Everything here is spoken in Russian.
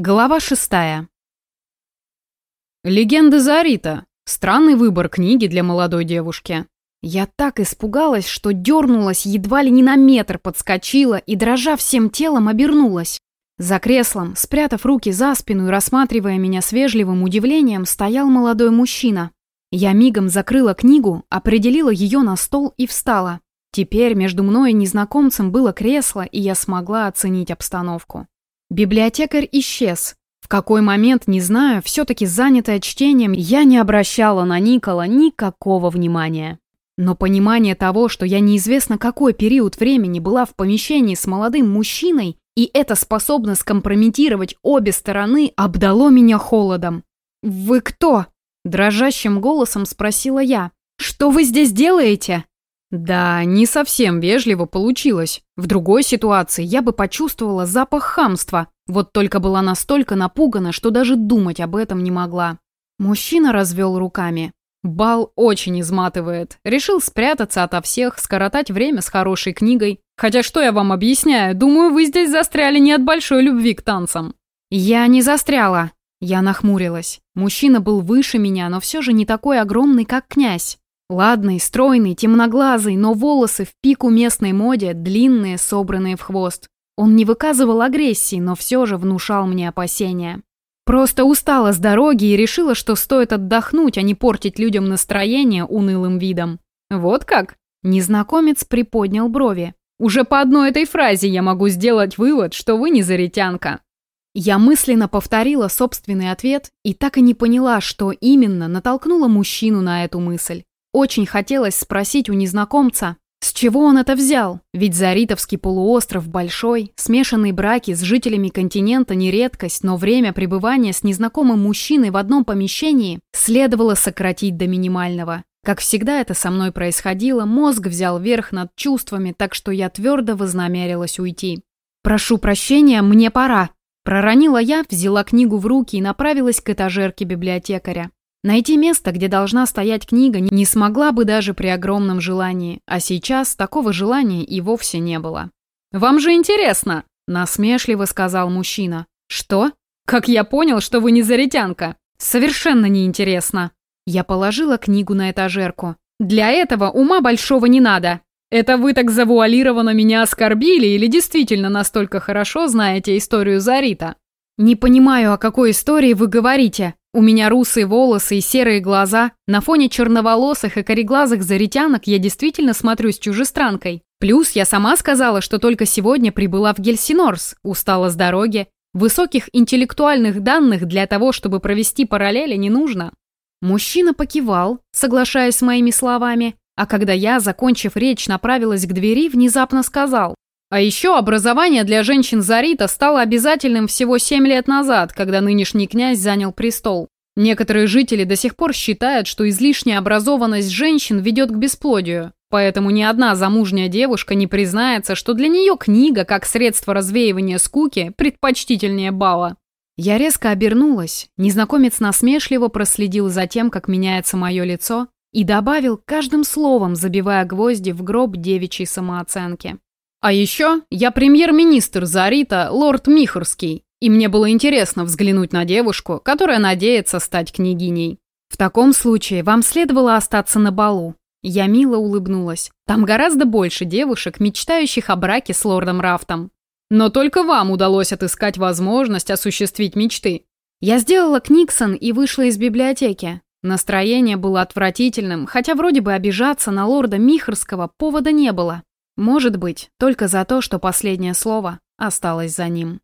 Глава шестая. Легенды Зарита. Странный выбор книги для молодой девушки. Я так испугалась, что дернулась, едва ли не на метр подскочила и, дрожа всем телом, обернулась. За креслом, спрятав руки за спину и рассматривая меня с вежливым удивлением, стоял молодой мужчина. Я мигом закрыла книгу, определила ее на стол и встала. Теперь между мной и незнакомцем было кресло, и я смогла оценить обстановку. Библиотекарь исчез. В какой момент, не знаю, все-таки занятая чтением, я не обращала на Никола никакого внимания. Но понимание того, что я неизвестно какой период времени была в помещении с молодым мужчиной, и это способно скомпрометировать обе стороны, обдало меня холодом. «Вы кто?» – дрожащим голосом спросила я. «Что вы здесь делаете?» Да, не совсем вежливо получилось. В другой ситуации я бы почувствовала запах хамства, вот только была настолько напугана, что даже думать об этом не могла. Мужчина развел руками. Бал очень изматывает. Решил спрятаться ото всех, скоротать время с хорошей книгой. Хотя что я вам объясняю, думаю, вы здесь застряли не от большой любви к танцам. Я не застряла. Я нахмурилась. Мужчина был выше меня, но все же не такой огромный, как князь. Ладный, стройный, темноглазый, но волосы в пику местной моде, длинные, собранные в хвост. Он не выказывал агрессии, но все же внушал мне опасения. Просто устала с дороги и решила, что стоит отдохнуть, а не портить людям настроение унылым видом. Вот как? Незнакомец приподнял брови. Уже по одной этой фразе я могу сделать вывод, что вы не заритянка. Я мысленно повторила собственный ответ и так и не поняла, что именно натолкнуло мужчину на эту мысль. Очень хотелось спросить у незнакомца, с чего он это взял? Ведь Заритовский полуостров большой, смешанные браки с жителями континента не редкость, но время пребывания с незнакомым мужчиной в одном помещении следовало сократить до минимального. Как всегда это со мной происходило, мозг взял верх над чувствами, так что я твердо вознамерилась уйти. «Прошу прощения, мне пора», Проронила я, взяла книгу в руки и направилась к этажерке библиотекаря. Найти место, где должна стоять книга, не смогла бы даже при огромном желании, а сейчас такого желания и вовсе не было. «Вам же интересно!» – насмешливо сказал мужчина. «Что? Как я понял, что вы не заритянка? Совершенно неинтересно!» Я положила книгу на этажерку. «Для этого ума большого не надо. Это вы так завуалированно меня оскорбили или действительно настолько хорошо знаете историю Зарита?» «Не понимаю, о какой истории вы говорите», у меня русые волосы и серые глаза. На фоне черноволосых и кореглазых заритянок я действительно смотрюсь чужестранкой. Плюс я сама сказала, что только сегодня прибыла в Гельсинорс, устала с дороги. Высоких интеллектуальных данных для того, чтобы провести параллели, не нужно. Мужчина покивал, соглашаясь с моими словами, а когда я, закончив речь, направилась к двери, внезапно сказал. А еще образование для женщин Зарита стало обязательным всего 7 лет назад, когда нынешний князь занял престол. Некоторые жители до сих пор считают, что излишняя образованность женщин ведет к бесплодию. Поэтому ни одна замужняя девушка не признается, что для нее книга, как средство развеивания скуки, предпочтительнее бала. Я резко обернулась. Незнакомец насмешливо проследил за тем, как меняется мое лицо, и добавил каждым словом, забивая гвозди в гроб девичьей самооценки. А еще я премьер-министр Зарита, лорд Михорский, и мне было интересно взглянуть на девушку, которая надеется стать княгиней. В таком случае вам следовало остаться на балу. Я мило улыбнулась. Там гораздо больше девушек, мечтающих о браке с лордом Рафтом. Но только вам удалось отыскать возможность осуществить мечты. Я сделала книксон и вышла из библиотеки. Настроение было отвратительным, хотя вроде бы обижаться на лорда Михорского повода не было. Может быть, только за то, что последнее слово осталось за ним.